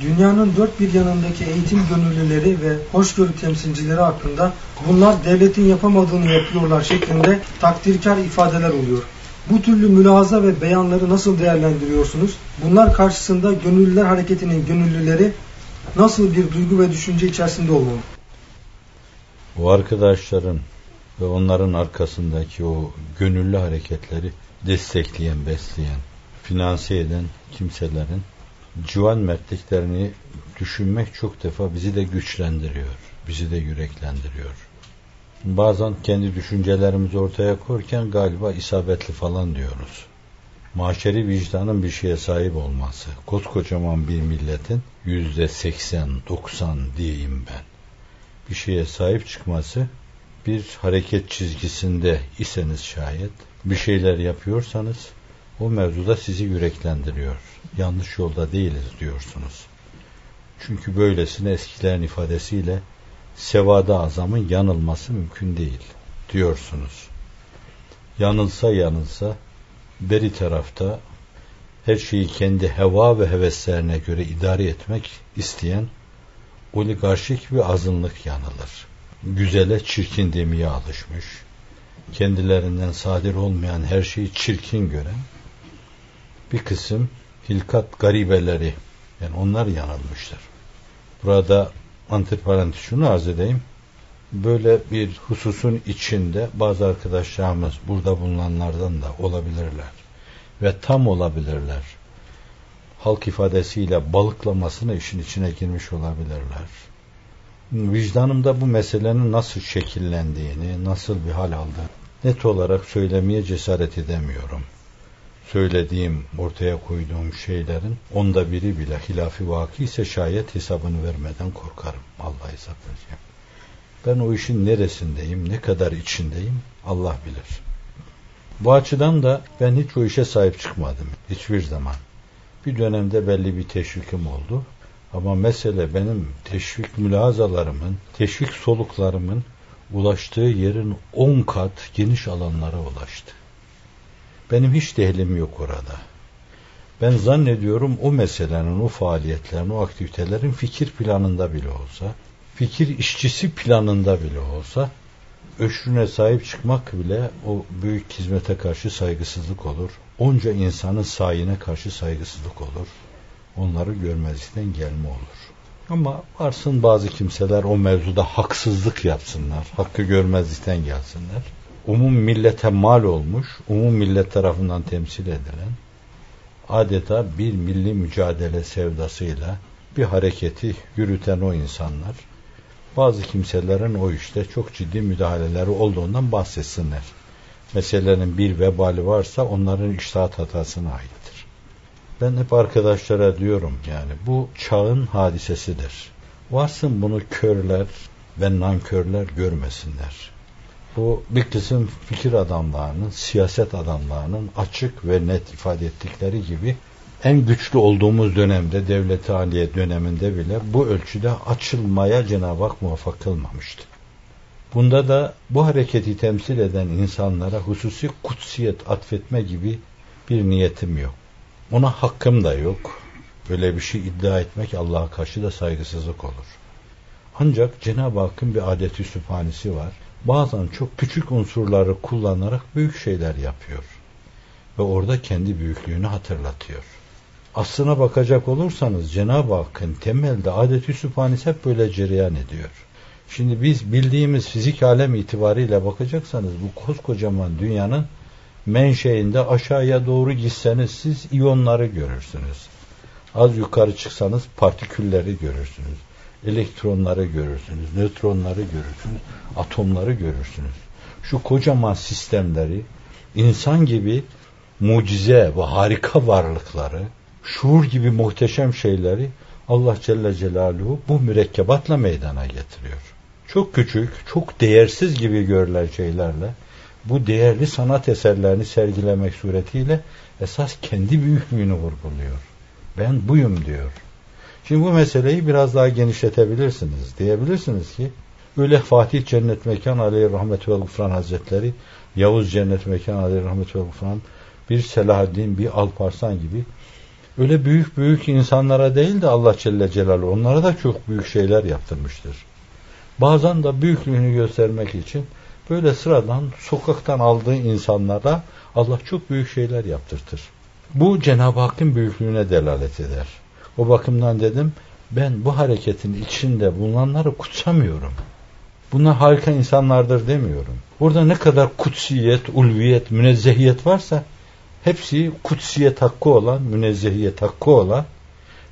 dünyanın dört bir yanındaki eğitim gönüllüleri ve hoşgörü temsilcileri hakkında bunlar devletin yapamadığını yapıyorlar şeklinde takdirkar ifadeler oluyor. Bu türlü mülahaza ve beyanları nasıl değerlendiriyorsunuz? Bunlar karşısında gönüllüler hareketinin gönüllüleri nasıl bir duygu ve düşünce içerisinde olmalı? O arkadaşların ve onların arkasındaki o gönüllü hareketleri destekleyen, besleyen, finanse eden kimselerin civan mertliklerini düşünmek çok defa bizi de güçlendiriyor, bizi de yüreklendiriyor. Bazen kendi düşüncelerimizi ortaya koyarken galiba isabetli falan diyoruz. Maşeri vicdanın bir şeye sahip olması, koskocaman bir milletin yüzde seksen, doksan diyeyim ben, bir şeye sahip çıkması, bir hareket çizgisinde iseniz şayet, bir şeyler yapıyorsanız, o mevzuda sizi yüreklendiriyor. Yanlış yolda değiliz diyorsunuz. Çünkü böylesine eskilerin ifadesiyle sevada azamın yanılması mümkün değil diyorsunuz. Yanılsa yanılsa beri tarafta her şeyi kendi heva ve heveslerine göre idare etmek isteyen oligarşik bir azınlık yanılır. Güzele çirkin demeye alışmış, kendilerinden sadir olmayan her şeyi çirkin gören bir kısım hilkat garibeleri yani onlar yanılmıştır. Burada antiparantez şunu arz edeyim. Böyle bir hususun içinde bazı arkadaşlarımız burada bulunanlardan da olabilirler. Ve tam olabilirler. Halk ifadesiyle balıklamasına işin içine girmiş olabilirler. Vicdanımda bu meselenin nasıl şekillendiğini, nasıl bir hal aldığını net olarak söylemeye cesaret edemiyorum söylediğim, ortaya koyduğum şeylerin onda biri bile hilafi vaki ise şayet hesabını vermeden korkarım. Allah hesap vereceğim. Ben o işin neresindeyim, ne kadar içindeyim Allah bilir. Bu açıdan da ben hiç o işe sahip çıkmadım. Hiçbir zaman. Bir dönemde belli bir teşvikim oldu. Ama mesele benim teşvik mülazalarımın, teşvik soluklarımın ulaştığı yerin on kat geniş alanlara ulaştı. Benim hiç dehlim yok orada. Ben zannediyorum o meselenin, o faaliyetlerin, o aktivitelerin fikir planında bile olsa, fikir işçisi planında bile olsa, öşrüne sahip çıkmak bile o büyük hizmete karşı saygısızlık olur. Onca insanın sayine karşı saygısızlık olur. Onları görmezlikten gelme olur. Ama varsın bazı kimseler o mevzuda haksızlık yapsınlar, hakkı görmezlikten gelsinler umum millete mal olmuş, umum millet tarafından temsil edilen adeta bir milli mücadele sevdasıyla bir hareketi yürüten o insanlar bazı kimselerin o işte çok ciddi müdahaleleri olduğundan bahsetsinler. Meselenin bir vebali varsa onların iştahat hatasına aittir. Ben hep arkadaşlara diyorum yani bu çağın hadisesidir. Varsın bunu körler ve nankörler görmesinler bu bir kısım fikir adamlarının, siyaset adamlarının açık ve net ifade ettikleri gibi en güçlü olduğumuz dönemde, devlet aliye döneminde bile bu ölçüde açılmaya Cenab-ı Hak muvaffak kılmamıştı. Bunda da bu hareketi temsil eden insanlara hususi kutsiyet atfetme gibi bir niyetim yok. Ona hakkım da yok. Böyle bir şey iddia etmek Allah'a karşı da saygısızlık olur. Ancak Cenab-ı Hakk'ın bir adeti sübhanesi var bazen çok küçük unsurları kullanarak büyük şeyler yapıyor. Ve orada kendi büyüklüğünü hatırlatıyor. Aslına bakacak olursanız Cenab-ı Hakk'ın temelde adeti hep böyle cereyan ediyor. Şimdi biz bildiğimiz fizik alem itibariyle bakacaksanız bu koskocaman dünyanın menşeinde aşağıya doğru gitseniz siz iyonları görürsünüz. Az yukarı çıksanız partikülleri görürsünüz elektronları görürsünüz, nötronları görürsünüz, atomları görürsünüz. Şu kocaman sistemleri insan gibi mucize ve harika varlıkları, şuur gibi muhteşem şeyleri Allah Celle Celaluhu bu mürekkebatla meydana getiriyor. Çok küçük, çok değersiz gibi görülen şeylerle bu değerli sanat eserlerini sergilemek suretiyle esas kendi büyüklüğünü vurguluyor. Ben buyum diyor. Şimdi bu meseleyi biraz daha genişletebilirsiniz. Diyebilirsiniz ki öyle Fatih Cennet Mekan Aleyhi Rahmet ve Gufran Hazretleri, Yavuz Cennet Mekan Aleyhi Rahmet ve Gufran, bir Selahaddin, bir Alparslan gibi Öyle büyük büyük insanlara değil de Allah Celle Celaluhu onlara da çok büyük şeyler yaptırmıştır. Bazen de büyüklüğünü göstermek için böyle sıradan sokaktan aldığı insanlara Allah çok büyük şeyler yaptırtır. Bu Cenab-ı Hakk'ın büyüklüğüne delalet eder. O bakımdan dedim ben bu hareketin içinde bulunanları kutsamıyorum. Bunlar harika insanlardır demiyorum. Burada ne kadar kutsiyet, ulviyet, münezzehiyet varsa hepsi kutsiyet hakkı olan, münezzehiyet hakkı olan,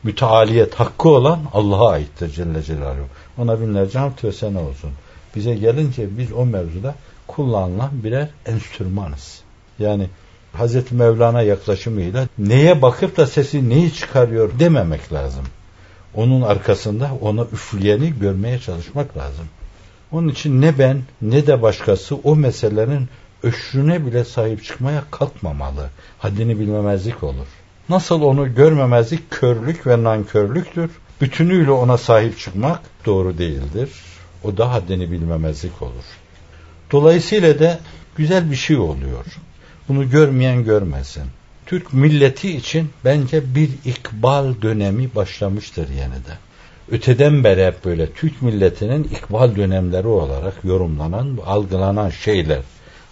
mütealiyet hakkı olan Allah'a aittir Celle Celaluhu. Ona binlerce hamd ve sene olsun. Bize gelince biz o mevzuda kullanılan birer enstrümanız. Yani Hazreti Mevlana yaklaşımıyla neye bakıp da sesi neyi çıkarıyor dememek lazım. Onun arkasında ona üfleyeni görmeye çalışmak lazım. Onun için ne ben ne de başkası o meselelerin öşrüne bile sahip çıkmaya kalkmamalı. Haddini bilmemezlik olur. Nasıl onu görmemezlik körlük ve nankörlüktür. Bütünüyle ona sahip çıkmak doğru değildir. O da haddini bilmemezlik olur. Dolayısıyla da güzel bir şey oluyor. Bunu görmeyen görmesin. Türk milleti için bence bir ikbal dönemi başlamıştır yeniden. Öteden beri hep böyle Türk milletinin ikbal dönemleri olarak yorumlanan, algılanan şeyler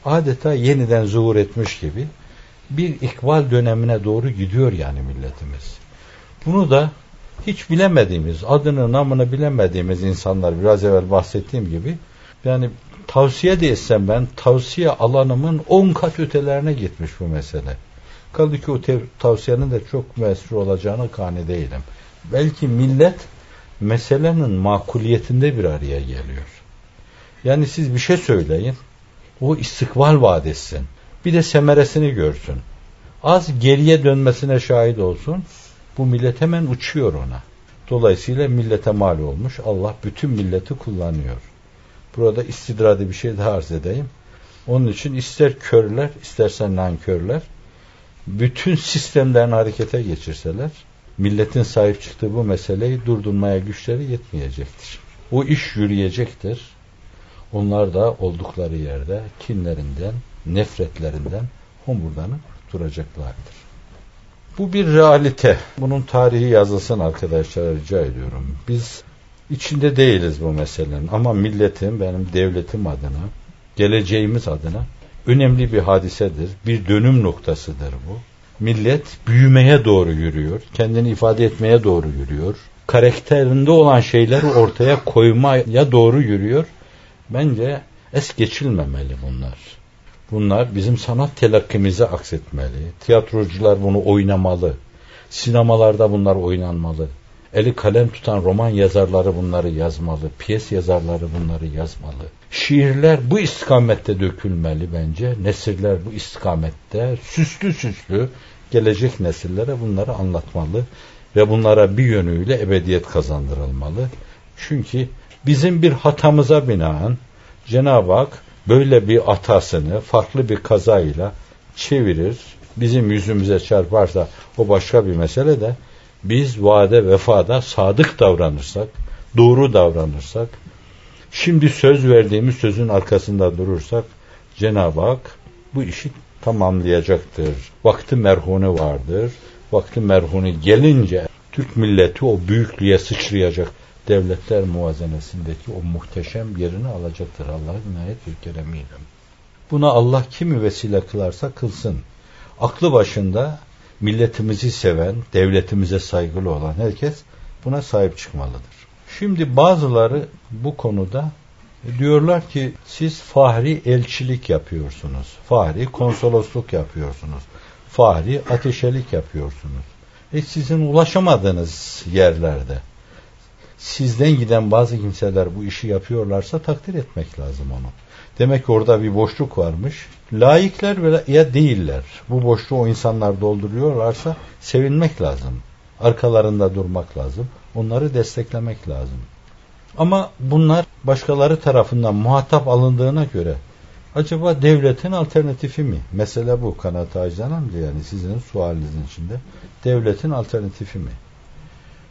adeta yeniden zuhur etmiş gibi bir ikbal dönemine doğru gidiyor yani milletimiz. Bunu da hiç bilemediğimiz, adını namını bilemediğimiz insanlar biraz evvel bahsettiğim gibi yani tavsiye de etsem ben tavsiye alanımın on kat ötelerine gitmiş bu mesele. Kaldı ki o tavsiyenin de çok müessir olacağını kani değilim. Belki millet meselenin makuliyetinde bir araya geliyor. Yani siz bir şey söyleyin, o istikbal vaat etsin. Bir de semeresini görsün. Az geriye dönmesine şahit olsun. Bu millet hemen uçuyor ona. Dolayısıyla millete mal olmuş. Allah bütün milleti kullanıyor. Burada istidradi bir şey daha arz edeyim. Onun için ister körler, istersen nankörler, bütün sistemlerini harekete geçirseler, milletin sahip çıktığı bu meseleyi durdurmaya güçleri yetmeyecektir. O iş yürüyecektir. Onlar da oldukları yerde kinlerinden, nefretlerinden homurdanıp duracaklardır. Bu bir realite. Bunun tarihi yazılsın arkadaşlar rica ediyorum. Biz içinde değiliz bu meselenin ama milletin, benim devletim adına, geleceğimiz adına önemli bir hadisedir. Bir dönüm noktasıdır bu. Millet büyümeye doğru yürüyor. Kendini ifade etmeye doğru yürüyor. Karakterinde olan şeyleri ortaya koymaya doğru yürüyor. Bence es geçilmemeli bunlar. Bunlar bizim sanat telakkimize aksetmeli. Tiyatrocular bunu oynamalı. Sinemalarda bunlar oynanmalı. Eli kalem tutan roman yazarları bunları yazmalı. Piyes yazarları bunları yazmalı. Şiirler bu istikamette dökülmeli bence. Nesiller bu istikamette süslü süslü gelecek nesillere bunları anlatmalı ve bunlara bir yönüyle ebediyet kazandırılmalı. Çünkü bizim bir hatamıza binaen Cenab-ı Hak böyle bir atasını farklı bir kazayla çevirir, bizim yüzümüze çarparsa o başka bir mesele de biz vaade vefada sadık davranırsak, doğru davranırsak, şimdi söz verdiğimiz sözün arkasında durursak Cenab-ı Hak bu işi tamamlayacaktır. Vakti merhunu vardır. Vakti merhunu gelince Türk milleti o büyüklüğe sıçrayacak devletler muvazenesindeki o muhteşem yerini alacaktır Allah'ın inayet ve keremiyle. Buna Allah kimi vesile kılarsa kılsın. Aklı başında milletimizi seven, devletimize saygılı olan herkes buna sahip çıkmalıdır. Şimdi bazıları bu konuda diyorlar ki siz fahri elçilik yapıyorsunuz. Fahri konsolosluk yapıyorsunuz. Fahri ateşelik yapıyorsunuz. E sizin ulaşamadığınız yerlerde sizden giden bazı kimseler bu işi yapıyorlarsa takdir etmek lazım onu. Demek ki orada bir boşluk varmış. Layıklar ya değiller. Bu boşluğu o insanlar dolduruyorlarsa sevinmek lazım. Arkalarında durmak lazım. Onları desteklemek lazım. Ama bunlar başkaları tarafından muhatap alındığına göre acaba devletin alternatifi mi? Mesele bu Kanat Ağacı'dan amca yani sizin sualinizin içinde. Devletin alternatifi mi?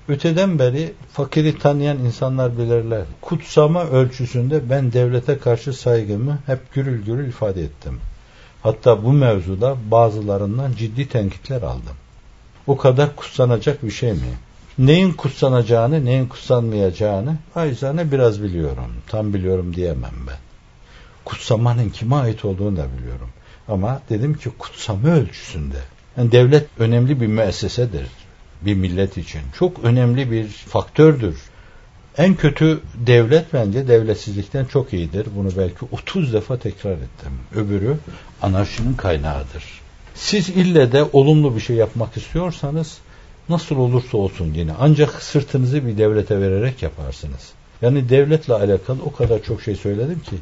Öteden beri fakiri tanıyan insanlar bilirler. Kutsama ölçüsünde ben devlete karşı saygımı hep gürül gürül ifade ettim. Hatta bu mevzuda bazılarından ciddi tenkitler aldım. o kadar kutsanacak bir şey mi? Neyin kutsanacağını, neyin kutsanmayacağını acizane biraz biliyorum. Tam biliyorum diyemem ben. Kutsamanın kime ait olduğunu da biliyorum. Ama dedim ki kutsama ölçüsünde. Yani devlet önemli bir müessesedir bir millet için. Çok önemli bir faktördür. En kötü devlet bence devletsizlikten çok iyidir. Bunu belki 30 defa tekrar ettim. Öbürü anarşinin kaynağıdır. Siz ille de olumlu bir şey yapmak istiyorsanız nasıl olursa olsun yine ancak sırtınızı bir devlete vererek yaparsınız. Yani devletle alakalı o kadar çok şey söyledim ki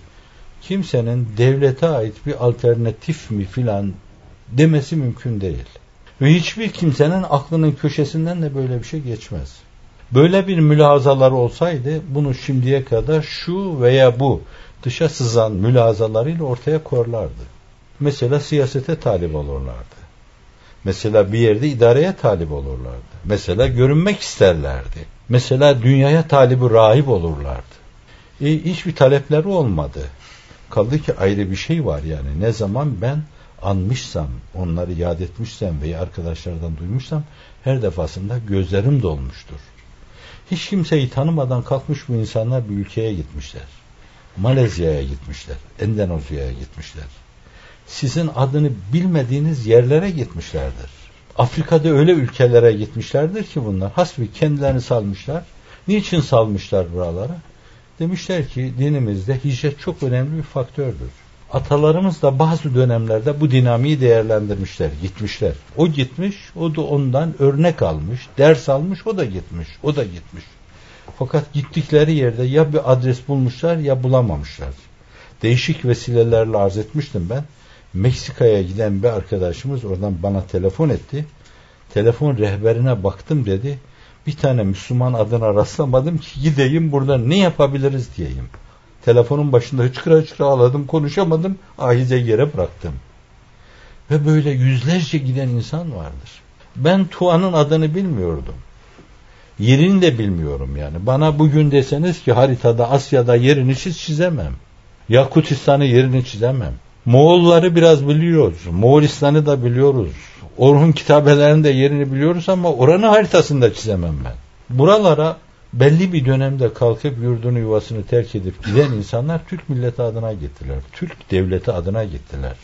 kimsenin devlete ait bir alternatif mi filan demesi mümkün değil. Ve hiçbir kimsenin aklının köşesinden de böyle bir şey geçmez. Böyle bir mülazalar olsaydı bunu şimdiye kadar şu veya bu dışa sızan mülazalarıyla ortaya koyarlardı. Mesela siyasete talip olurlardı. Mesela bir yerde idareye talip olurlardı. Mesela görünmek isterlerdi. Mesela dünyaya talibi rahip olurlardı. E, hiçbir talepleri olmadı. Kaldı ki ayrı bir şey var yani. Ne zaman ben anmışsam, onları yad etmişsem veya arkadaşlardan duymuşsam her defasında gözlerim dolmuştur. Hiç kimseyi tanımadan kalkmış bu insanlar bir ülkeye gitmişler. Malezya'ya gitmişler, Endonezya'ya gitmişler. Sizin adını bilmediğiniz yerlere gitmişlerdir. Afrika'da öyle ülkelere gitmişlerdir ki bunlar. Hasbi kendilerini salmışlar. Niçin salmışlar buralara? Demişler ki dinimizde hicret çok önemli bir faktördür. Atalarımız da bazı dönemlerde bu dinamiği değerlendirmişler, gitmişler. O gitmiş, o da ondan örnek almış, ders almış, o da gitmiş, o da gitmiş. Fakat gittikleri yerde ya bir adres bulmuşlar ya bulamamışlar. Değişik vesilelerle arz etmiştim ben. Meksika'ya giden bir arkadaşımız oradan bana telefon etti. Telefon rehberine baktım dedi. Bir tane Müslüman adına rastlamadım ki gideyim burada ne yapabiliriz diyeyim. Telefonun başında hıçkıra hıçkıra ağladım, konuşamadım, ahize yere bıraktım. Ve böyle yüzlerce giden insan vardır. Ben Tuan'ın adını bilmiyordum. Yerini de bilmiyorum yani. Bana bugün deseniz ki haritada Asya'da yerini çiz çizemem. Yakutistan'ı yerini çizemem. Moğolları biraz biliyoruz. Moğolistan'ı da biliyoruz. Orhun kitabelerinde yerini biliyoruz ama oranın haritasını da çizemem ben. Buralara belli bir dönemde kalkıp yurdunu yuvasını terk edip giden insanlar Türk milleti adına gittiler. Türk devleti adına gittiler.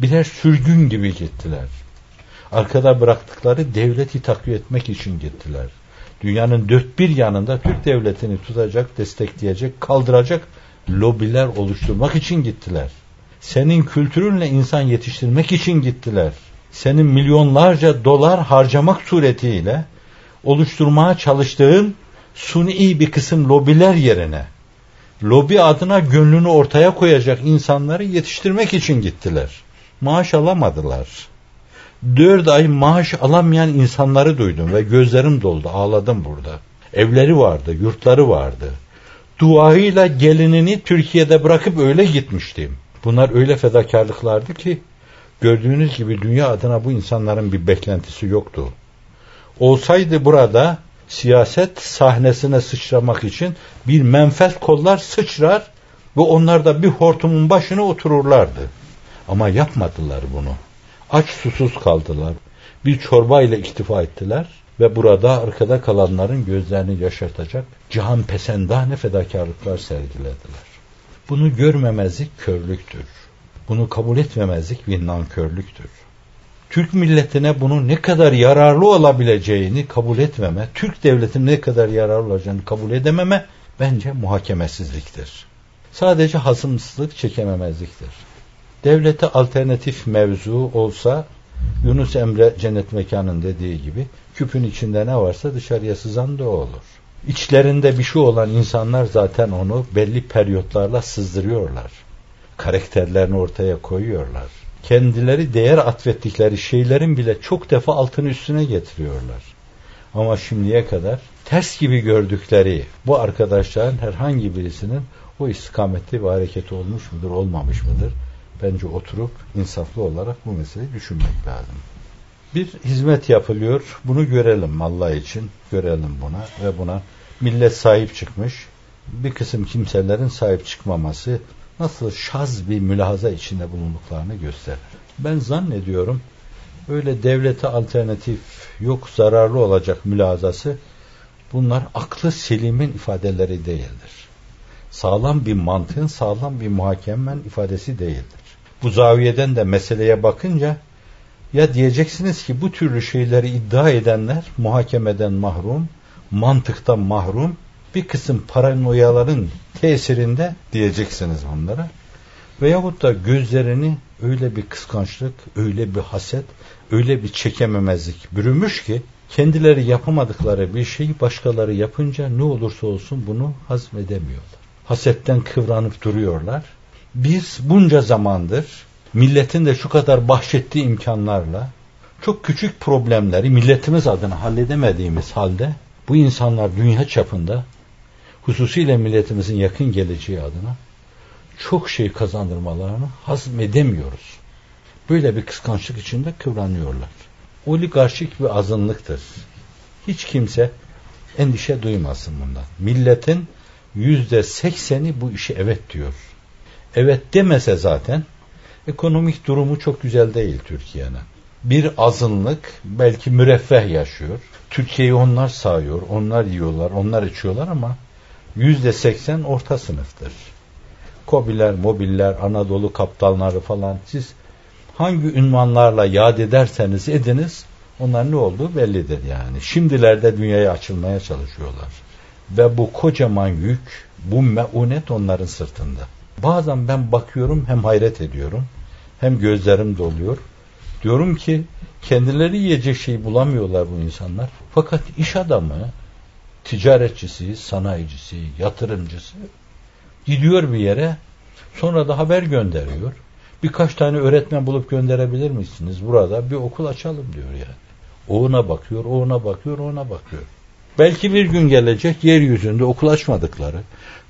Birer sürgün gibi gittiler. Arkada bıraktıkları devleti takviye etmek için gittiler. Dünyanın dört bir yanında Türk devletini tutacak, destekleyecek, kaldıracak lobiler oluşturmak için gittiler. Senin kültürünle insan yetiştirmek için gittiler. Senin milyonlarca dolar harcamak suretiyle oluşturmaya çalıştığın suni bir kısım lobiler yerine lobi adına gönlünü ortaya koyacak insanları yetiştirmek için gittiler. Maaş alamadılar. Dört ay maaş alamayan insanları duydum ve gözlerim doldu. Ağladım burada. Evleri vardı, yurtları vardı. Duayla gelinini Türkiye'de bırakıp öyle gitmiştim. Bunlar öyle fedakarlıklardı ki gördüğünüz gibi dünya adına bu insanların bir beklentisi yoktu. Olsaydı burada siyaset sahnesine sıçramak için bir menfez kollar sıçrar ve onlar da bir hortumun başına otururlardı. Ama yapmadılar bunu. Aç susuz kaldılar. Bir çorba ile iktifa ettiler ve burada arkada kalanların gözlerini yaşartacak cihan pesendane fedakarlıklar sergilediler. Bunu görmemezlik körlüktür. Bunu kabul etmemezlik bir nankörlüktür. Türk milletine bunun ne kadar yararlı olabileceğini kabul etmeme, Türk devletinin ne kadar yararlı olacağını kabul edememe bence muhakemesizliktir. Sadece hazımsızlık çekememezliktir. Devlete alternatif mevzu olsa Yunus Emre cennet mekanın dediği gibi küpün içinde ne varsa dışarıya sızan da o olur. İçlerinde bir şey olan insanlar zaten onu belli periyotlarla sızdırıyorlar. Karakterlerini ortaya koyuyorlar kendileri değer atfettikleri şeylerin bile çok defa altını üstüne getiriyorlar. Ama şimdiye kadar ters gibi gördükleri bu arkadaşların herhangi birisinin o istikamette bir hareketi olmuş mudur, olmamış mıdır? Bence oturup insaflı olarak bu meseleyi düşünmek lazım. Bir hizmet yapılıyor. Bunu görelim Allah için. Görelim buna ve buna millet sahip çıkmış. Bir kısım kimselerin sahip çıkmaması nasıl şaz bir mülahaza içinde bulunduklarını gösterir. Ben zannediyorum öyle devlete alternatif yok zararlı olacak mülazası bunlar aklı selimin ifadeleri değildir. Sağlam bir mantığın sağlam bir muhakemen ifadesi değildir. Bu zaviyeden de meseleye bakınca ya diyeceksiniz ki bu türlü şeyleri iddia edenler muhakemeden mahrum, mantıktan mahrum, bir kısım paranoyaların tesirinde diyeceksiniz onlara. Veyahut da gözlerini öyle bir kıskançlık, öyle bir haset, öyle bir çekememezlik bürümüş ki kendileri yapamadıkları bir şeyi başkaları yapınca ne olursa olsun bunu hazmedemiyorlar. Hasetten kıvranıp duruyorlar. Biz bunca zamandır milletin de şu kadar bahşettiği imkanlarla çok küçük problemleri milletimiz adına halledemediğimiz halde bu insanlar dünya çapında hususiyle milletimizin yakın geleceği adına çok şey kazandırmalarını hazmedemiyoruz. Böyle bir kıskançlık içinde kıvranıyorlar. Oligarşik bir azınlıktır. Hiç kimse endişe duymasın bundan. Milletin yüzde sekseni bu işi evet diyor. Evet demese zaten ekonomik durumu çok güzel değil Türkiye'nin. Bir azınlık belki müreffeh yaşıyor. Türkiye'yi onlar sağıyor, onlar yiyorlar, onlar içiyorlar ama yüzde seksen orta sınıftır. Kobiler, mobiller, Anadolu kaptanları falan siz hangi ünvanlarla yad ederseniz ediniz onlar ne olduğu bellidir yani. Şimdilerde dünyaya açılmaya çalışıyorlar. Ve bu kocaman yük, bu meunet onların sırtında. Bazen ben bakıyorum hem hayret ediyorum hem gözlerim doluyor. Diyorum ki kendileri yiyecek şey bulamıyorlar bu insanlar. Fakat iş adamı, ticaretçisi, sanayicisi, yatırımcısı gidiyor bir yere sonra da haber gönderiyor. Birkaç tane öğretmen bulup gönderebilir misiniz? Burada bir okul açalım diyor yani. O ona bakıyor, o ona bakıyor, o ona bakıyor. Belki bir gün gelecek yeryüzünde okul açmadıkları,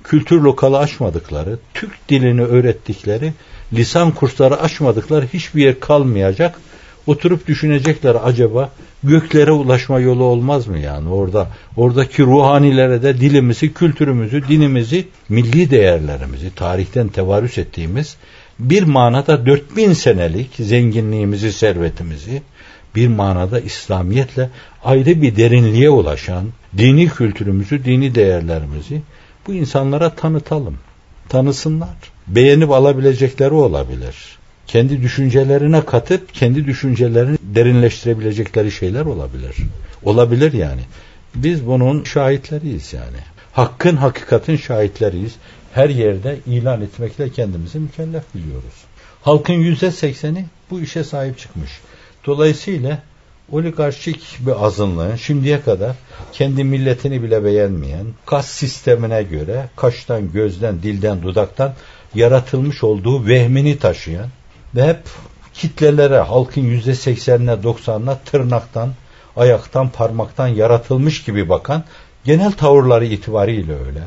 kültür lokalı açmadıkları, Türk dilini öğrettikleri, lisan kursları açmadıkları hiçbir yer kalmayacak. Oturup düşünecekler acaba göklere ulaşma yolu olmaz mı yani orada oradaki ruhanilere de dilimizi, kültürümüzü, dinimizi, milli değerlerimizi, tarihten tevarüs ettiğimiz bir manada 4000 senelik zenginliğimizi, servetimizi bir manada İslamiyetle ayrı bir derinliğe ulaşan dini kültürümüzü, dini değerlerimizi bu insanlara tanıtalım. Tanısınlar. Beğenip alabilecekleri olabilir. Kendi düşüncelerine katıp kendi düşüncelerini derinleştirebilecekleri şeyler olabilir. Olabilir yani. Biz bunun şahitleriyiz yani. Hakkın, hakikatin şahitleriyiz. Her yerde ilan etmekle kendimizi mükellef biliyoruz. Halkın yüzde sekseni bu işe sahip çıkmış. Dolayısıyla oligarşik bir azınlığın şimdiye kadar kendi milletini bile beğenmeyen, kas sistemine göre kaştan, gözden, dilden, dudaktan yaratılmış olduğu vehmini taşıyan ve hep kitlelere, halkın yüzde seksenine, doksanına tırnaktan, ayaktan, parmaktan yaratılmış gibi bakan genel tavırları itibariyle öyle.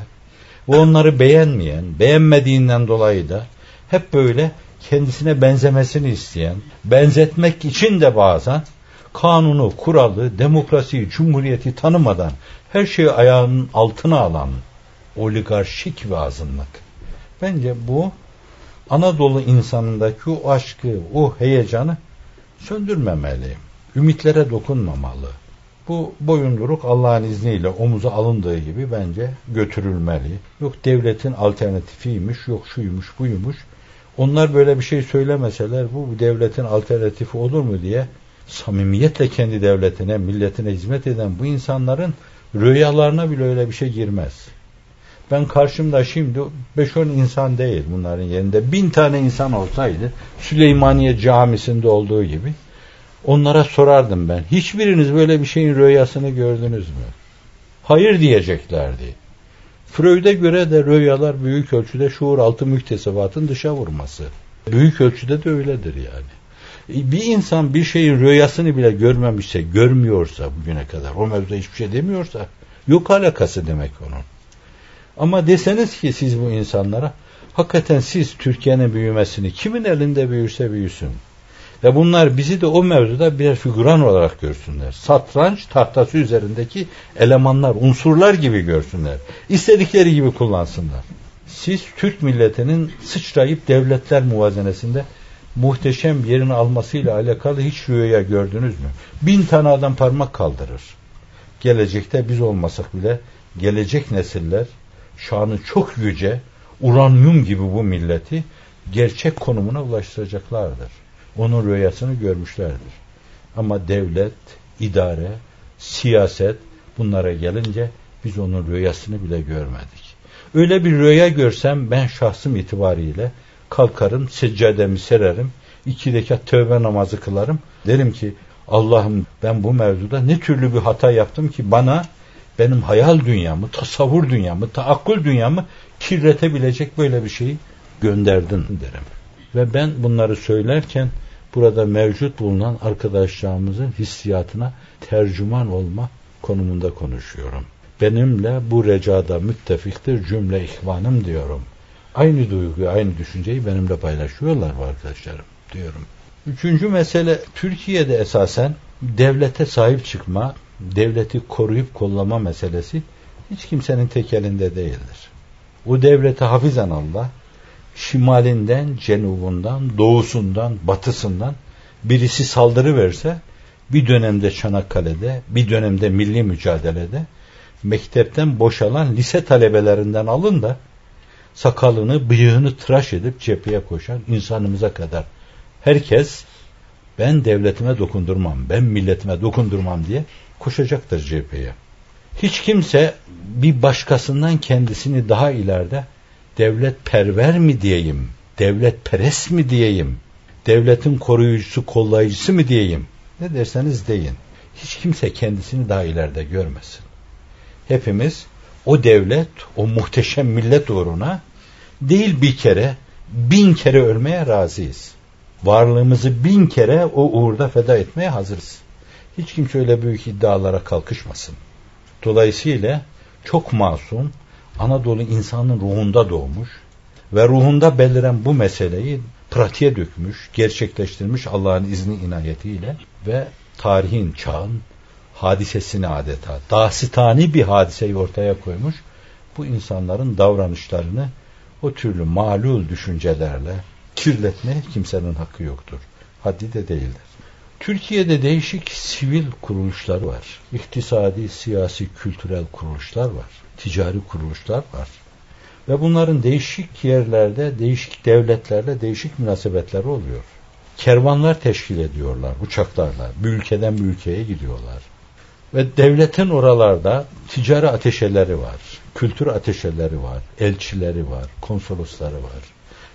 Ve onları beğenmeyen, beğenmediğinden dolayı da hep böyle kendisine benzemesini isteyen, benzetmek için de bazen kanunu, kuralı, demokrasiyi, cumhuriyeti tanımadan her şeyi ayağının altına alan oligarşik bir azınlık. Bence bu Anadolu insanındaki o aşkı, o heyecanı söndürmemeli. Ümitlere dokunmamalı. Bu boyunduruk Allah'ın izniyle omuza alındığı gibi bence götürülmeli. Yok devletin alternatifiymiş, yok şuymuş, buymuş. Onlar böyle bir şey söylemeseler bu devletin alternatifi olur mu diye samimiyetle kendi devletine, milletine hizmet eden bu insanların rüyalarına bile öyle bir şey girmez. Ben karşımda şimdi 5-10 insan değil bunların yerinde. Bin tane insan olsaydı Süleymaniye camisinde olduğu gibi onlara sorardım ben. Hiçbiriniz böyle bir şeyin rüyasını gördünüz mü? Hayır diyeceklerdi. Freud'e göre de rüyalar büyük ölçüde şuur altı müktesebatın dışa vurması. Büyük ölçüde de öyledir yani. E, bir insan bir şeyin rüyasını bile görmemişse, görmüyorsa bugüne kadar, o mevzuda hiçbir şey demiyorsa, yok alakası demek onun. Ama deseniz ki siz bu insanlara, hakikaten siz Türkiye'nin büyümesini kimin elinde büyürse büyüsün. Ve bunlar bizi de o mevzuda birer figüran olarak görsünler. Satranç tahtası üzerindeki elemanlar, unsurlar gibi görsünler. İstedikleri gibi kullansınlar. Siz Türk milletinin sıçrayıp devletler muvazenesinde muhteşem yerini almasıyla alakalı hiç rüya gördünüz mü? Bin tane adam parmak kaldırır. Gelecekte biz olmasak bile gelecek nesiller şanı çok yüce, uranyum gibi bu milleti gerçek konumuna ulaştıracaklardır. Onun rüyasını görmüşlerdir. Ama devlet, idare, siyaset bunlara gelince biz onun rüyasını bile görmedik. Öyle bir rüya görsem ben şahsım itibariyle kalkarım, seccademi sererim, iki rekat tövbe namazı kılarım. Derim ki Allah'ım ben bu mevzuda ne türlü bir hata yaptım ki bana benim hayal dünyamı, tasavvur dünyamı, taakkul dünyamı kirletebilecek böyle bir şeyi gönderdin derim. Ve ben bunları söylerken burada mevcut bulunan arkadaşlarımızın hissiyatına tercüman olma konumunda konuşuyorum. Benimle bu recada müttefiktir cümle ihvanım diyorum. Aynı duyguyu, aynı düşünceyi benimle paylaşıyorlar bu arkadaşlarım diyorum. Üçüncü mesele Türkiye'de esasen devlete sahip çıkma, devleti koruyup kollama meselesi hiç kimsenin tek elinde değildir. O devlete hafizan Allah şimalinden, cenubundan, doğusundan, batısından birisi saldırı verse bir dönemde Çanakkale'de, bir dönemde milli mücadelede mektepten boşalan lise talebelerinden alın da sakalını, bıyığını tıraş edip cepheye koşan insanımıza kadar herkes ben devletime dokundurmam, ben milletime dokundurmam diye koşacaktır cepheye. Hiç kimse bir başkasından kendisini daha ileride devlet perver mi diyeyim, devlet peres mi diyeyim, devletin koruyucusu, kollayıcısı mı diyeyim, ne derseniz deyin. Hiç kimse kendisini daha ileride görmesin. Hepimiz o devlet, o muhteşem millet uğruna değil bir kere, bin kere ölmeye razıyız. Varlığımızı bin kere o uğurda feda etmeye hazırız. Hiç kimse öyle büyük iddialara kalkışmasın. Dolayısıyla çok masum, Anadolu insanın ruhunda doğmuş ve ruhunda beliren bu meseleyi pratiğe dökmüş, gerçekleştirmiş Allah'ın izni inayetiyle ve tarihin, çağın hadisesini adeta, dasitani bir hadiseyi ortaya koymuş. Bu insanların davranışlarını o türlü malul düşüncelerle kirletmeye kimsenin hakkı yoktur. Haddi de değildir. Türkiye'de değişik sivil kuruluşlar var. İktisadi, siyasi, kültürel kuruluşlar var. Ticari kuruluşlar var. Ve bunların değişik yerlerde, değişik devletlerle değişik münasebetleri oluyor. Kervanlar teşkil ediyorlar uçaklarla. Bir ülkeden bir ülkeye gidiyorlar. Ve devletin oralarda ticari ateşeleri var. Kültür ateşeleri var. Elçileri var. Konsolosları var.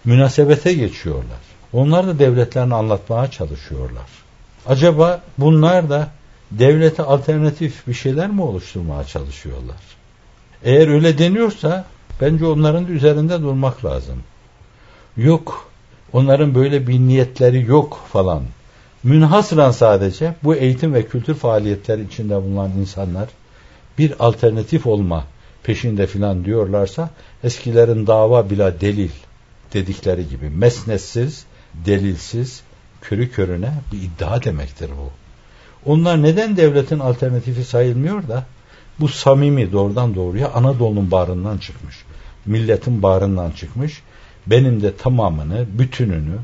Münasebete geçiyorlar. Onlar da devletlerini anlatmaya çalışıyorlar. Acaba bunlar da devlete alternatif bir şeyler mi oluşturmaya çalışıyorlar? Eğer öyle deniyorsa bence onların da üzerinde durmak lazım. Yok, onların böyle bir niyetleri yok falan. Münhasıran sadece bu eğitim ve kültür faaliyetleri içinde bulunan insanlar bir alternatif olma peşinde filan diyorlarsa eskilerin dava bila delil dedikleri gibi mesnetsiz, delilsiz, körü körüne bir iddia demektir bu. Onlar neden devletin alternatifi sayılmıyor da bu samimi doğrudan doğruya Anadolu'nun bağrından çıkmış. Milletin bağrından çıkmış. Benim de tamamını, bütününü,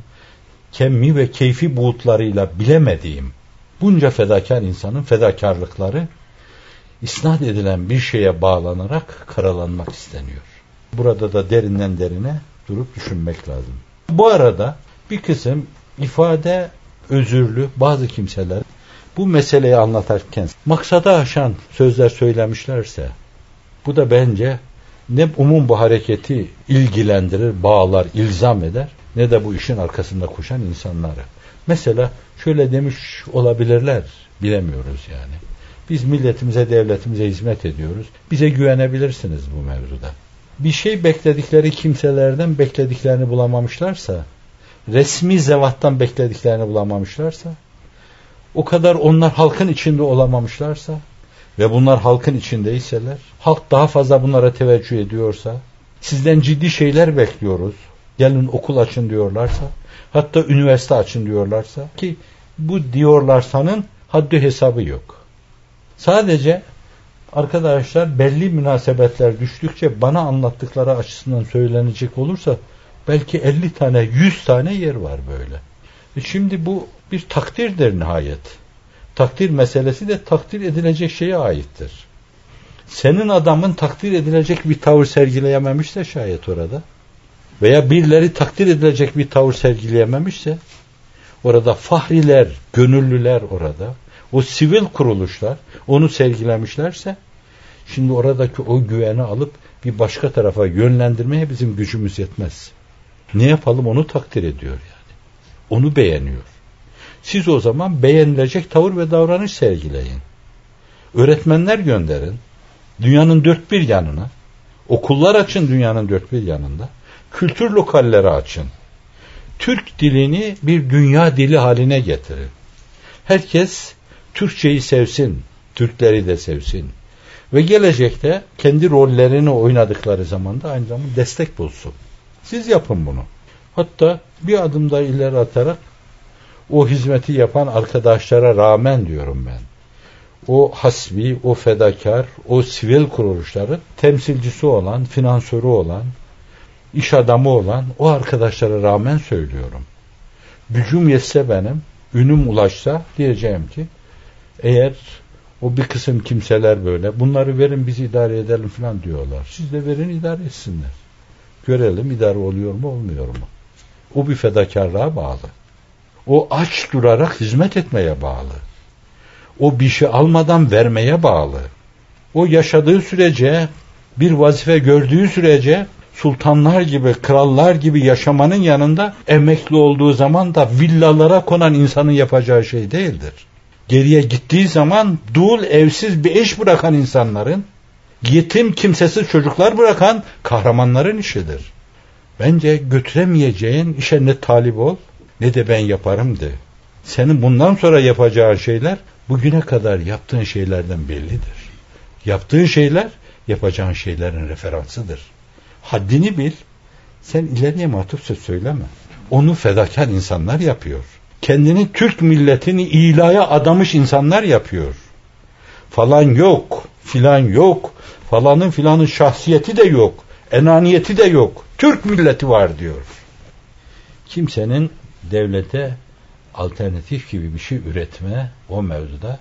kemmi ve keyfi buğutlarıyla bilemediğim bunca fedakar insanın fedakarlıkları isnat edilen bir şeye bağlanarak karalanmak isteniyor. Burada da derinden derine durup düşünmek lazım. Bu arada bir kısım ifade özürlü bazı kimseler bu meseleyi anlatarken maksada aşan sözler söylemişlerse bu da bence ne umum bu hareketi ilgilendirir, bağlar, ilzam eder ne de bu işin arkasında koşan insanları. Mesela şöyle demiş olabilirler, bilemiyoruz yani. Biz milletimize, devletimize hizmet ediyoruz. Bize güvenebilirsiniz bu mevzuda. Bir şey bekledikleri kimselerden beklediklerini bulamamışlarsa, resmi zevattan beklediklerini bulamamışlarsa, o kadar onlar halkın içinde olamamışlarsa ve bunlar halkın içindeyseler, halk daha fazla bunlara teveccüh ediyorsa, sizden ciddi şeyler bekliyoruz, gelin okul açın diyorlarsa, hatta üniversite açın diyorlarsa ki bu diyorlarsanın haddi hesabı yok. Sadece arkadaşlar belli münasebetler düştükçe bana anlattıkları açısından söylenecek olursa belki 50 tane 100 tane yer var böyle. E şimdi bu bir takdirdir nihayet. Takdir meselesi de takdir edilecek şeye aittir. Senin adamın takdir edilecek bir tavır sergileyememişse şayet orada veya birileri takdir edilecek bir tavır sergileyememişse orada fahriler, gönüllüler orada o sivil kuruluşlar onu sergilemişlerse şimdi oradaki o güveni alıp bir başka tarafa yönlendirmeye bizim gücümüz yetmez. Ne yapalım onu takdir ediyor yani. Onu beğeniyor. Siz o zaman beğenilecek tavır ve davranış sergileyin. Öğretmenler gönderin. Dünyanın dört bir yanına. Okullar açın dünyanın dört bir yanında. Kültür lokalleri açın. Türk dilini bir dünya dili haline getirin. Herkes Türkçeyi sevsin, Türkleri de sevsin. Ve gelecekte kendi rollerini oynadıkları zaman da aynı zamanda destek bulsun. Siz yapın bunu. Hatta bir adım da ileri atarak o hizmeti yapan arkadaşlara rağmen diyorum ben. O hasbi, o fedakar, o sivil kuruluşların temsilcisi olan, finansörü olan, iş adamı olan o arkadaşlara rağmen söylüyorum. Gücüm yetse benim, ünüm ulaşsa diyeceğim ki eğer o bir kısım kimseler böyle bunları verin biz idare edelim falan diyorlar. Siz de verin idare etsinler. Görelim idare oluyor mu olmuyor mu? O bir fedakarlığa bağlı. O aç durarak hizmet etmeye bağlı. O bir şey almadan vermeye bağlı. O yaşadığı sürece bir vazife gördüğü sürece sultanlar gibi, krallar gibi yaşamanın yanında emekli olduğu zaman da villalara konan insanın yapacağı şey değildir. Geriye gittiği zaman dul, evsiz bir eş bırakan insanların, yetim, kimsesiz çocuklar bırakan kahramanların işidir. Bence götüremeyeceğin işe ne talip ol, ne de ben yaparım de. Senin bundan sonra yapacağın şeyler bugüne kadar yaptığın şeylerden bellidir. Yaptığın şeyler yapacağın şeylerin referansıdır. Haddini bil. Sen ileriye matuf söz söyleme. Onu fedakar insanlar yapıyor. Kendini Türk milletini ilaya adamış insanlar yapıyor. Falan yok, filan yok, falanın filanın şahsiyeti de yok, enaniyeti de yok. Türk milleti var diyor. Kimsenin devlete alternatif gibi bir şey üretme o mevzuda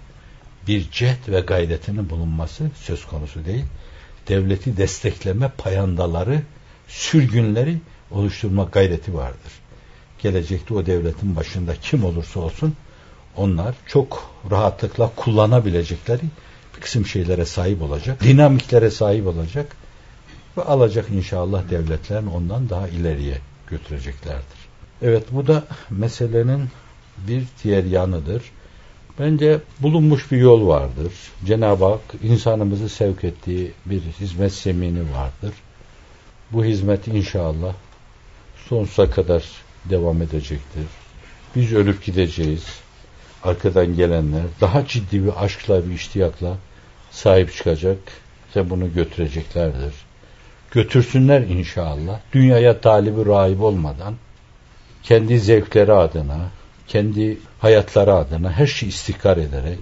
bir cehd ve gayretinin bulunması söz konusu değil. Devleti destekleme payandaları, sürgünleri oluşturma gayreti vardır. Gelecekte o devletin başında kim olursa olsun onlar çok rahatlıkla kullanabilecekleri kısım şeylere sahip olacak, dinamiklere sahip olacak ve alacak inşallah devletlerin ondan daha ileriye götüreceklerdir. Evet bu da meselenin bir diğer yanıdır. Bence bulunmuş bir yol vardır. Cenab-ı Hak insanımızı sevk ettiği bir hizmet semini vardır. Bu hizmet inşallah sonsuza kadar devam edecektir. Biz ölüp gideceğiz. Arkadan gelenler daha ciddi bir aşkla bir iştiyakla sahip çıkacak ve bunu götüreceklerdir. Götürsünler inşallah. Dünyaya talibi rahip olmadan kendi zevkleri adına, kendi hayatları adına her şeyi istikrar ederek,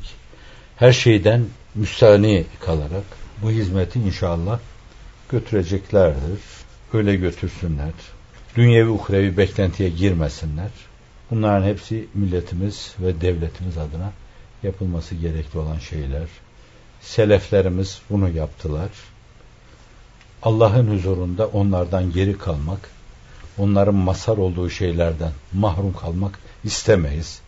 her şeyden müstani kalarak bu hizmeti inşallah götüreceklerdir. Öyle götürsünler. Dünyevi uhrevi beklentiye girmesinler. Bunların hepsi milletimiz ve devletimiz adına yapılması gerekli olan şeyler. Seleflerimiz bunu yaptılar. Allah'ın huzurunda onlardan geri kalmak, onların masar olduğu şeylerden mahrum kalmak istemeyiz.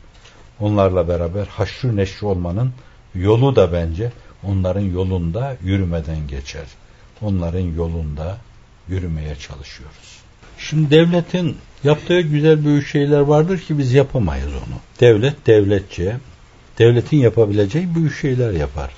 Onlarla beraber haşru neşri olmanın yolu da bence onların yolunda yürümeden geçer. Onların yolunda yürümeye çalışıyoruz. Şimdi devletin yaptığı güzel büyük şeyler vardır ki biz yapamayız onu. Devlet devletçe, devletin yapabileceği büyük şeyler yapar.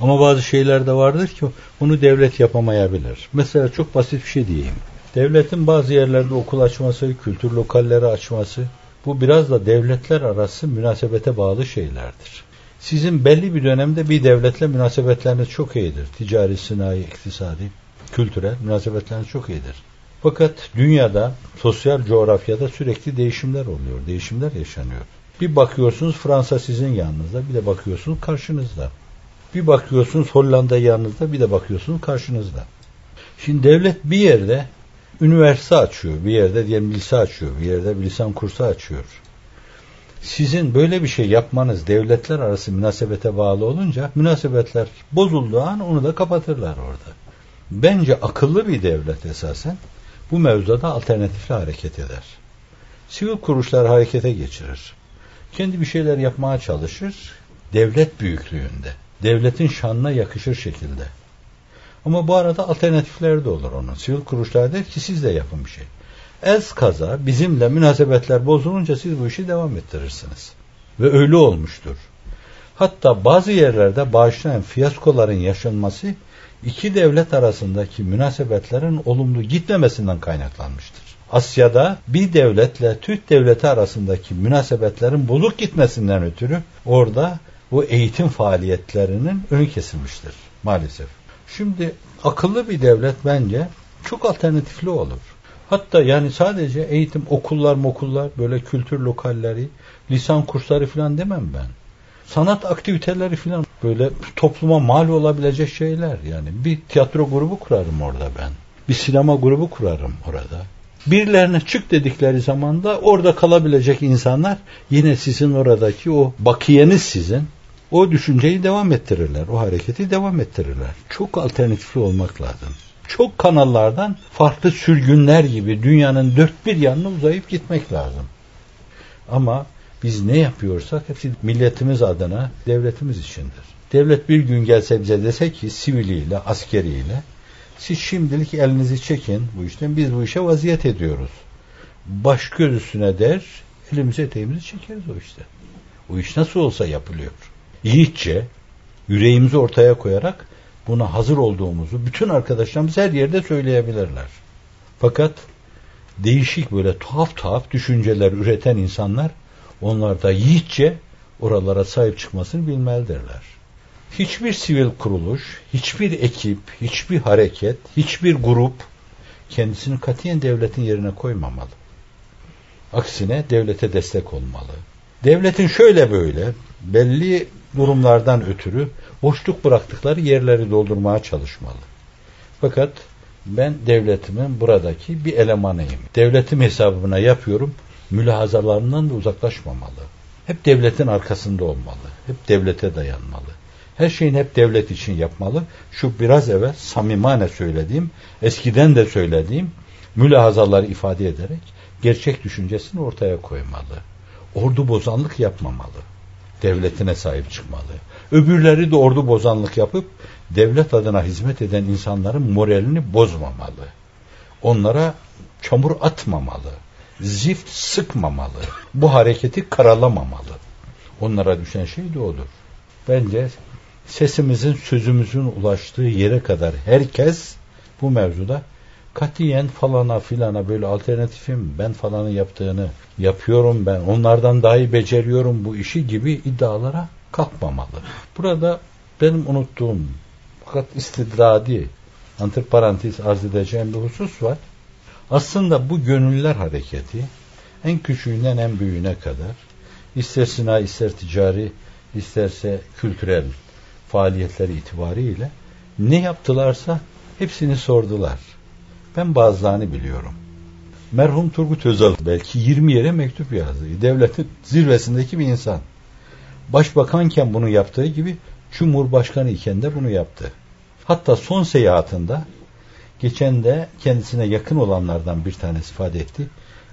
Ama bazı şeyler de vardır ki onu devlet yapamayabilir. Mesela çok basit bir şey diyeyim. Devletin bazı yerlerde okul açması, kültür lokalleri açması bu biraz da devletler arası münasebete bağlı şeylerdir. Sizin belli bir dönemde bir devletle münasebetleriniz çok iyidir. Ticari, sinayi, iktisadi, kültürel münasebetleriniz çok iyidir. Fakat dünyada, sosyal coğrafyada sürekli değişimler oluyor, değişimler yaşanıyor. Bir bakıyorsunuz Fransa sizin yanınızda, bir de bakıyorsunuz karşınızda. Bir bakıyorsunuz Hollanda yanınızda, bir de bakıyorsunuz karşınızda. Şimdi devlet bir yerde üniversite açıyor, bir yerde diyelim lise açıyor, bir yerde bir lisan kursu açıyor. Sizin böyle bir şey yapmanız devletler arası münasebete bağlı olunca münasebetler bozulduğu an onu da kapatırlar orada. Bence akıllı bir devlet esasen bu mevzuda alternatifli hareket eder. Sivil kuruluşlar harekete geçirir. Kendi bir şeyler yapmaya çalışır. Devlet büyüklüğünde. Devletin şanına yakışır şekilde. Ama bu arada alternatifler de olur onun. Sivil kuruluşlar der ki siz de yapın bir şey. Ez kaza bizimle münasebetler bozulunca siz bu işi devam ettirirsiniz. Ve öyle olmuştur. Hatta bazı yerlerde bağışlayan fiyaskoların yaşanması iki devlet arasındaki münasebetlerin olumlu gitmemesinden kaynaklanmıştır. Asya'da bir devletle Türk devleti arasındaki münasebetlerin bozuk gitmesinden ötürü orada bu eğitim faaliyetlerinin önü kesilmiştir maalesef. Şimdi akıllı bir devlet bence çok alternatifli olur. Hatta yani sadece eğitim okullar mokullar böyle kültür lokalleri, lisan kursları falan demem ben. Sanat aktiviteleri falan böyle topluma mal olabilecek şeyler yani. Bir tiyatro grubu kurarım orada ben. Bir sinema grubu kurarım orada. Birilerine çık dedikleri zaman da orada kalabilecek insanlar yine sizin oradaki o bakiyeniz sizin o düşünceyi devam ettirirler. O hareketi devam ettirirler. Çok alternatifli olmak lazım. Çok kanallardan farklı sürgünler gibi dünyanın dört bir yanına uzayıp gitmek lazım. Ama biz ne yapıyorsak hepsi milletimiz adına, devletimiz içindir. Devlet bir gün gelse bize dese ki siviliyle, askeriyle siz şimdilik elinizi çekin bu işten biz bu işe vaziyet ediyoruz. Baş göz üstüne der elimizi eteğimizi çekeriz o işte. O iş nasıl olsa yapılıyor. Yiğitçe yüreğimizi ortaya koyarak buna hazır olduğumuzu bütün arkadaşlarımız her yerde söyleyebilirler. Fakat değişik böyle tuhaf tuhaf düşünceler üreten insanlar onlar da yiğitçe oralara sahip çıkmasını bilmelidirler. Hiçbir sivil kuruluş, hiçbir ekip, hiçbir hareket, hiçbir grup kendisini katiyen devletin yerine koymamalı. Aksine devlete destek olmalı. Devletin şöyle böyle belli durumlardan ötürü boşluk bıraktıkları yerleri doldurmaya çalışmalı. Fakat ben devletimin buradaki bir elemanıyım. Devletim hesabına yapıyorum. Mülahazalarından da uzaklaşmamalı. Hep devletin arkasında olmalı. Hep devlete dayanmalı. Her şeyin hep devlet için yapmalı. Şu biraz evvel samimane söylediğim, eskiden de söylediğim mülahazaları ifade ederek gerçek düşüncesini ortaya koymalı. Ordu bozanlık yapmamalı. Devletine sahip çıkmalı. Öbürleri de ordu bozanlık yapıp devlet adına hizmet eden insanların moralini bozmamalı. Onlara çamur atmamalı. Zift sıkmamalı. Bu hareketi karalamamalı. Onlara düşen şey de odur. Bence sesimizin, sözümüzün ulaştığı yere kadar herkes bu mevzuda katiyen falana filana böyle alternatifim ben falanı yaptığını yapıyorum ben onlardan daha iyi beceriyorum bu işi gibi iddialara kalkmamalı. Burada benim unuttuğum fakat istidradi antiparantez arz edeceğim bir husus var. Aslında bu gönüller hareketi en küçüğünden en büyüğüne kadar ister sina ister ticari isterse kültürel faaliyetleri itibariyle ne yaptılarsa hepsini sordular. Ben bazılarını biliyorum. Merhum Turgut Özal belki 20 yere mektup yazdı. Devletin zirvesindeki bir insan. Başbakanken bunu yaptığı gibi Cumhurbaşkanı iken de bunu yaptı. Hatta son seyahatinde geçen de kendisine yakın olanlardan bir tanesi ifade etti.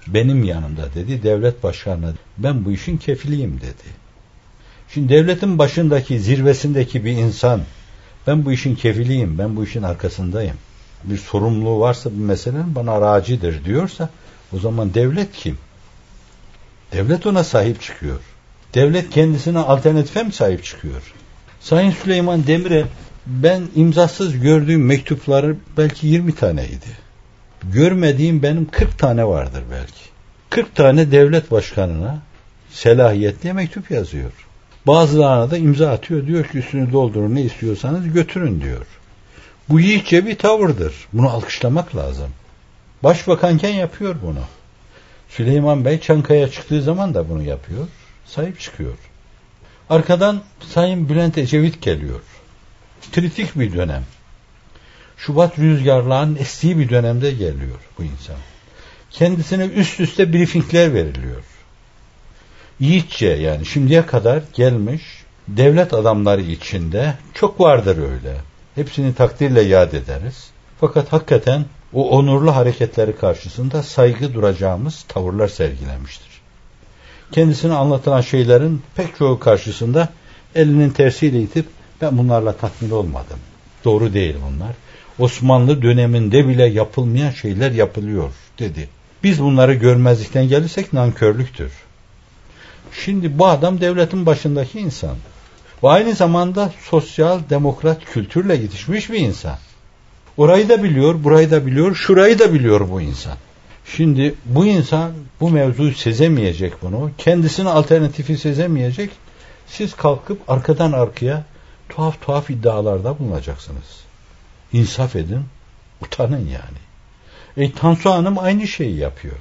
Benim yanımda dedi devlet başkanı ben bu işin kefiliyim dedi. Şimdi devletin başındaki zirvesindeki bir insan ben bu işin kefiliyim, ben bu işin arkasındayım. Bir sorumluluğu varsa bir meselenin bana racidir diyorsa o zaman devlet kim? Devlet ona sahip çıkıyor. Devlet kendisine alternatife mi sahip çıkıyor? Sayın Süleyman Demir'e ben imzasız gördüğüm mektupları belki 20 taneydi. Görmediğim benim 40 tane vardır belki. 40 tane devlet başkanına selahiyetli mektup yazıyor. Bazılarına da imza atıyor. Diyor ki üstünü doldurun ne istiyorsanız götürün diyor. Bu yiğitçe bir tavırdır. Bunu alkışlamak lazım. Başbakanken yapıyor bunu. Süleyman Bey Çankaya çıktığı zaman da bunu yapıyor. Sahip çıkıyor. Arkadan Sayın Bülent Ecevit geliyor. Kritik bir dönem. Şubat rüzgarlarının estiği bir dönemde geliyor bu insan. Kendisine üst üste briefingler veriliyor. yiğitçe yani şimdiye kadar gelmiş devlet adamları içinde çok vardır öyle. Hepsini takdirle yad ederiz. Fakat hakikaten o onurlu hareketleri karşısında saygı duracağımız tavırlar sergilemiştir. Kendisine anlatılan şeylerin pek çoğu karşısında elinin tersiyle itip ben bunlarla tatmin olmadım. Doğru değil bunlar. Osmanlı döneminde bile yapılmayan şeyler yapılıyor dedi. Biz bunları görmezlikten gelirsek nankörlüktür. Şimdi bu adam devletin başındaki insan. Ve aynı zamanda sosyal demokrat kültürle yetişmiş bir insan. Orayı da biliyor, burayı da biliyor, şurayı da biliyor bu insan. Şimdi bu insan bu mevzuyu sezemeyecek bunu. Kendisine alternatifi sezemeyecek. Siz kalkıp arkadan arkaya tuhaf tuhaf iddialarda bulunacaksınız. İnsaf edin, utanın yani. E Tansu Hanım aynı şeyi yapıyor.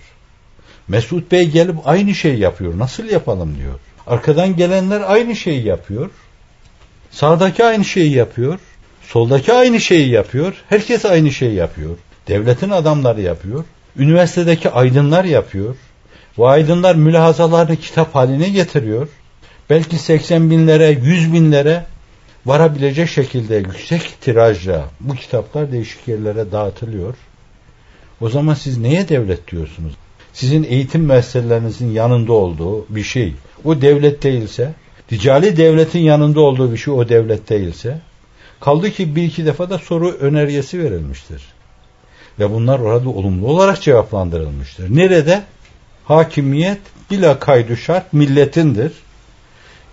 Mesut Bey gelip aynı şeyi yapıyor. Nasıl yapalım diyor. Arkadan gelenler aynı şeyi yapıyor. Sağdaki aynı şeyi yapıyor. Soldaki aynı şeyi yapıyor. Herkes aynı şeyi yapıyor. Devletin adamları yapıyor. Üniversitedeki aydınlar yapıyor. Bu aydınlar mülahazalarını kitap haline getiriyor. Belki 80 binlere, 100 binlere varabilecek şekilde yüksek tirajla bu kitaplar değişik yerlere dağıtılıyor. O zaman siz neye devlet diyorsunuz? Sizin eğitim meselelerinizin yanında olduğu bir şey. O devlet değilse, ticari devletin yanında olduğu bir şey o devlet değilse, kaldı ki bir iki defa da soru önergesi verilmiştir. Ve bunlar orada olumlu olarak cevaplandırılmıştır. Nerede? Hakimiyet bila kaydu şart milletindir.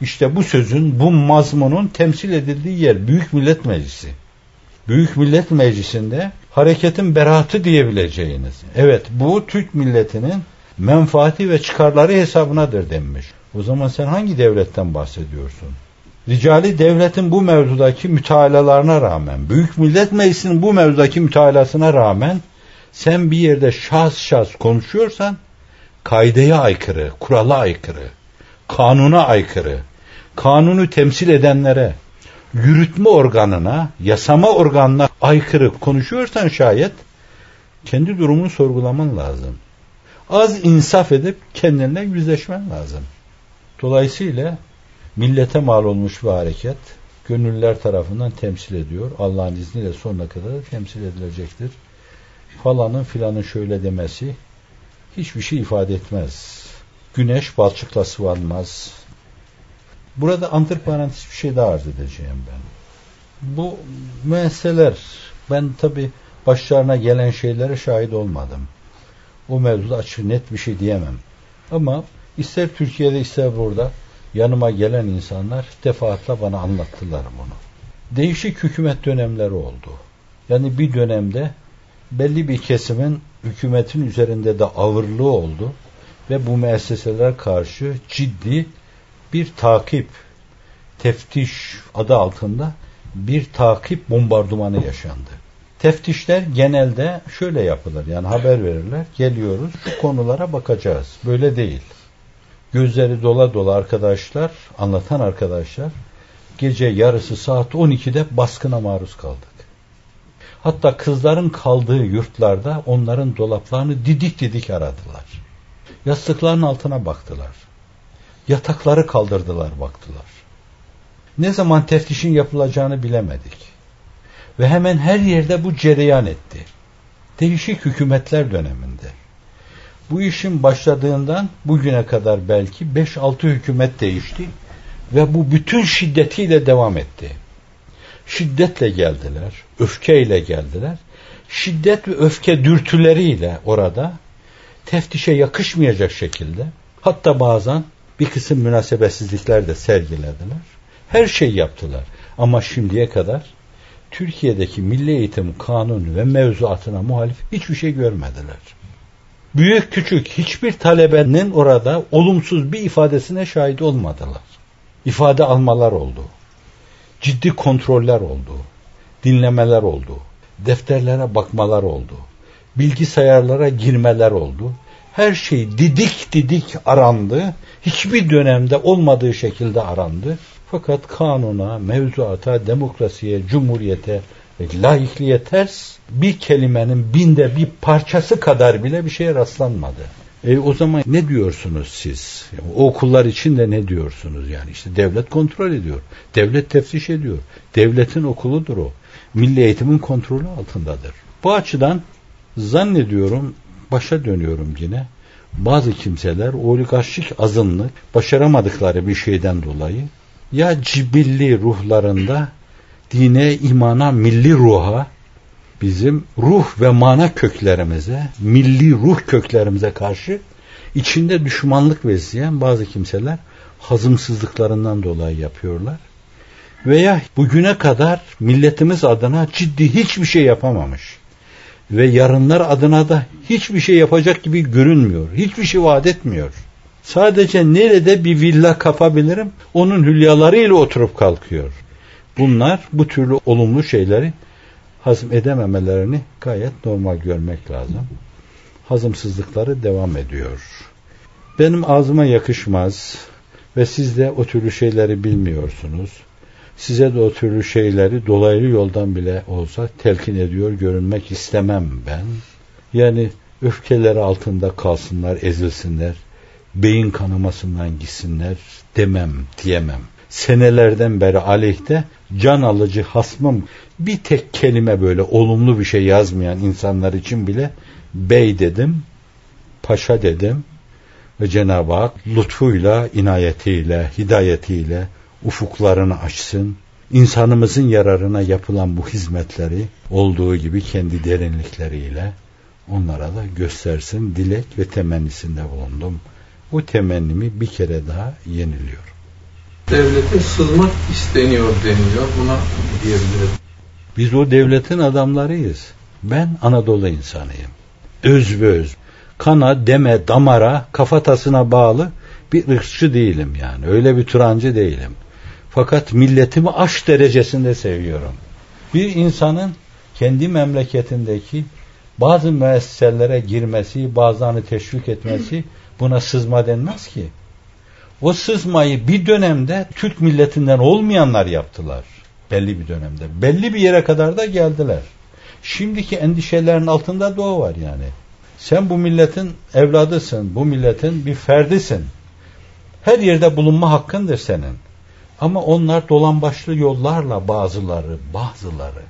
İşte bu sözün, bu mazmunun temsil edildiği yer Büyük Millet Meclisi. Büyük Millet Meclisi'nde hareketin beraatı diyebileceğiniz. Evet bu Türk milletinin menfaati ve çıkarları hesabınadır denmiş. O zaman sen hangi devletten bahsediyorsun? Ricali devletin bu mevzudaki mütalalarına rağmen, Büyük Millet Meclisi'nin bu mevzudaki mütalasına rağmen sen bir yerde şahs şahs konuşuyorsan kaideye aykırı, kurala aykırı, kanuna aykırı, kanunu temsil edenlere, yürütme organına, yasama organına aykırı konuşuyorsan şayet kendi durumunu sorgulaman lazım. Az insaf edip kendinle yüzleşmen lazım. Dolayısıyla millete mal olmuş bir hareket gönüllüler tarafından temsil ediyor. Allah'ın izniyle sonuna kadar temsil edilecektir. Falanın filanın şöyle demesi hiçbir şey ifade etmez. Güneş balçıkla sıvanmaz. Burada antiparantez bir şey daha arz edeceğim ben. Bu meseleler ben tabi başlarına gelen şeylere şahit olmadım. O mevzuda açık net bir şey diyemem. Ama ister Türkiye'de ister burada yanıma gelen insanlar defaatle bana anlattılar bunu. Değişik hükümet dönemleri oldu. Yani bir dönemde belli bir kesimin hükümetin üzerinde de ağırlığı oldu ve bu müesseseler karşı ciddi bir takip, teftiş adı altında bir takip bombardımanı yaşandı. Teftişler genelde şöyle yapılır. Yani haber verirler. Geliyoruz şu konulara bakacağız. Böyle değil. Gözleri dola dola arkadaşlar, anlatan arkadaşlar gece yarısı saat 12'de baskına maruz kaldık. Hatta kızların kaldığı yurtlarda onların dolaplarını didik didik aradılar. Yastıkların altına baktılar. Yatakları kaldırdılar baktılar. Ne zaman teftişin yapılacağını bilemedik. Ve hemen her yerde bu cereyan etti. Değişik hükümetler döneminde. Bu işin başladığından bugüne kadar belki 5-6 hükümet değişti ve bu bütün şiddetiyle devam etti. Şiddetle geldiler, öfkeyle geldiler. Şiddet ve öfke dürtüleriyle orada teftişe yakışmayacak şekilde hatta bazen bir kısım münasebetsizlikler de sergilediler. Her şey yaptılar. Ama şimdiye kadar Türkiye'deki milli eğitim kanun ve mevzuatına muhalif hiçbir şey görmediler. Büyük küçük hiçbir talebenin orada olumsuz bir ifadesine şahit olmadılar. İfade almalar oldu. Ciddi kontroller oldu. Dinlemeler oldu. Defterlere bakmalar oldu. Bilgisayarlara girmeler oldu her şey didik didik arandı. Hiçbir dönemde olmadığı şekilde arandı. Fakat kanuna, mevzuata, demokrasiye, cumhuriyete ve laikliğe ters bir kelimenin binde bir parçası kadar bile bir şeye rastlanmadı. E o zaman ne diyorsunuz siz? O okullar için de ne diyorsunuz yani? işte devlet kontrol ediyor. Devlet teftiş ediyor. Devletin okuludur o. Milli eğitimin kontrolü altındadır. Bu açıdan zannediyorum başa dönüyorum yine. Bazı kimseler oligarşik azınlık başaramadıkları bir şeyden dolayı ya cibilli ruhlarında dine, imana, milli ruha bizim ruh ve mana köklerimize, milli ruh köklerimize karşı içinde düşmanlık besleyen bazı kimseler hazımsızlıklarından dolayı yapıyorlar. Veya bugüne kadar milletimiz adına ciddi hiçbir şey yapamamış. Ve yarınlar adına da hiçbir şey yapacak gibi görünmüyor. Hiçbir şey vaat etmiyor. Sadece nerede bir villa kapabilirim onun hülyalarıyla oturup kalkıyor. Bunlar bu türlü olumlu şeyleri hazm edememelerini gayet normal görmek lazım. Hazımsızlıkları devam ediyor. Benim ağzıma yakışmaz ve siz de o türlü şeyleri bilmiyorsunuz. Size de o türlü şeyleri dolaylı yoldan bile olsa telkin ediyor görünmek istemem ben. Yani öfkeleri altında kalsınlar, ezilsinler, beyin kanamasından gitsinler demem, diyemem. Senelerden beri aleyhte can alıcı hasmım bir tek kelime böyle olumlu bir şey yazmayan insanlar için bile bey dedim, paşa dedim ve Cenab-ı Hak lütfuyla, inayetiyle, hidayetiyle ufuklarını açsın. İnsanımızın yararına yapılan bu hizmetleri olduğu gibi kendi derinlikleriyle onlara da göstersin dilek ve temennisinde bulundum. Bu temennimi bir kere daha yeniliyor. Devlete sızmak isteniyor deniliyor. Buna diyebiliriz. Biz o devletin adamlarıyız. Ben Anadolu insanıyım. Öz ve öz. Kana, deme, damara, kafatasına bağlı bir ırkçı değilim yani. Öyle bir turancı değilim. Fakat milletimi aşk derecesinde seviyorum. Bir insanın kendi memleketindeki bazı müesseselere girmesi, bazılarını teşvik etmesi buna sızma denmez ki. O sızmayı bir dönemde Türk milletinden olmayanlar yaptılar. Belli bir dönemde. Belli bir yere kadar da geldiler. Şimdiki endişelerin altında da o var yani. Sen bu milletin evladısın, bu milletin bir ferdisin. Her yerde bulunma hakkındır senin. Ama onlar dolan başlı yollarla bazıları, bazıları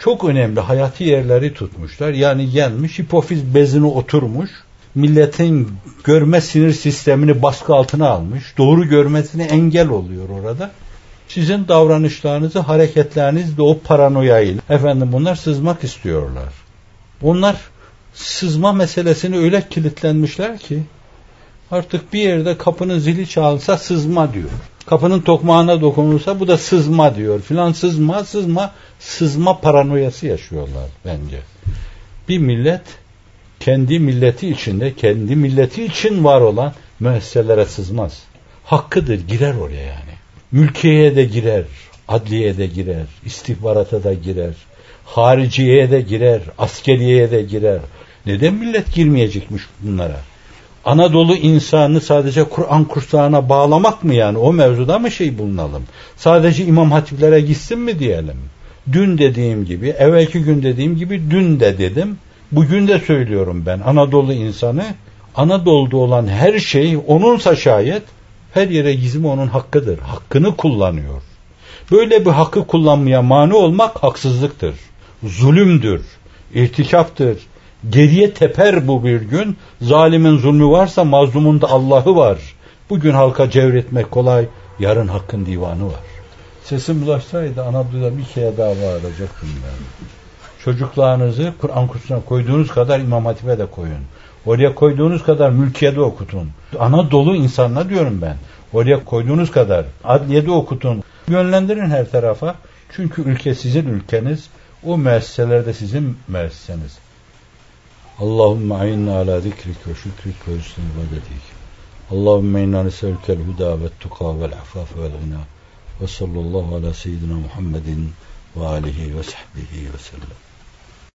çok önemli hayati yerleri tutmuşlar. Yani gelmiş hipofiz bezini oturmuş. Milletin görme sinir sistemini baskı altına almış. Doğru görmesine engel oluyor orada. Sizin davranışlarınızı, hareketleriniz de o paranoyayla efendim bunlar sızmak istiyorlar. Onlar sızma meselesini öyle kilitlenmişler ki artık bir yerde kapının zili çalsa sızma diyor. Kapının tokmağına dokunursa bu da sızma diyor filan sızma sızma sızma paranoyası yaşıyorlar bence. Bir millet kendi milleti içinde kendi milleti için var olan müesselere sızmaz. Hakkıdır girer oraya yani. Mülkiyeye de girer, adliyeye de girer, istihbarata da girer, hariciyeye de girer, askeriyeye de girer. Neden millet girmeyecekmiş bunlara? Anadolu insanı sadece Kur'an kurslarına bağlamak mı yani? O mevzuda mı şey bulunalım? Sadece imam hatiplere gitsin mi diyelim? Dün dediğim gibi, evvelki gün dediğim gibi dün de dedim. Bugün de söylüyorum ben. Anadolu insanı, Anadolu'da olan her şey onunsa şayet her yere gizmi onun hakkıdır. Hakkını kullanıyor. Böyle bir hakkı kullanmaya mani olmak haksızlıktır. Zulümdür, irtikaptır, Geriye teper bu bir gün. Zalimin zulmü varsa mazlumun da Allah'ı var. Bugün halka cevretmek kolay. Yarın hakkın divanı var. Sesim ulaşsaydı Anadolu'da bir kere daha bağıracaktım ben. Çocuklarınızı Kur'an kursuna koyduğunuz kadar İmam Hatip'e de koyun. Oraya koyduğunuz kadar mülkiyede okutun. Anadolu insanlar diyorum ben. Oraya koyduğunuz kadar adliyede okutun. Yönlendirin her tarafa. Çünkü ülke sizin ülkeniz. O müesseselerde sizin müesseseniz. Allahümme aynna ala zikrik ve şükrik ve hüsnü ibadetik. Allahümme inna neselükel huda ve tuka vel afaf vel gina. Ve sallallahu ala seyyidina Muhammedin ve alihi ve sahbihi ve sellem.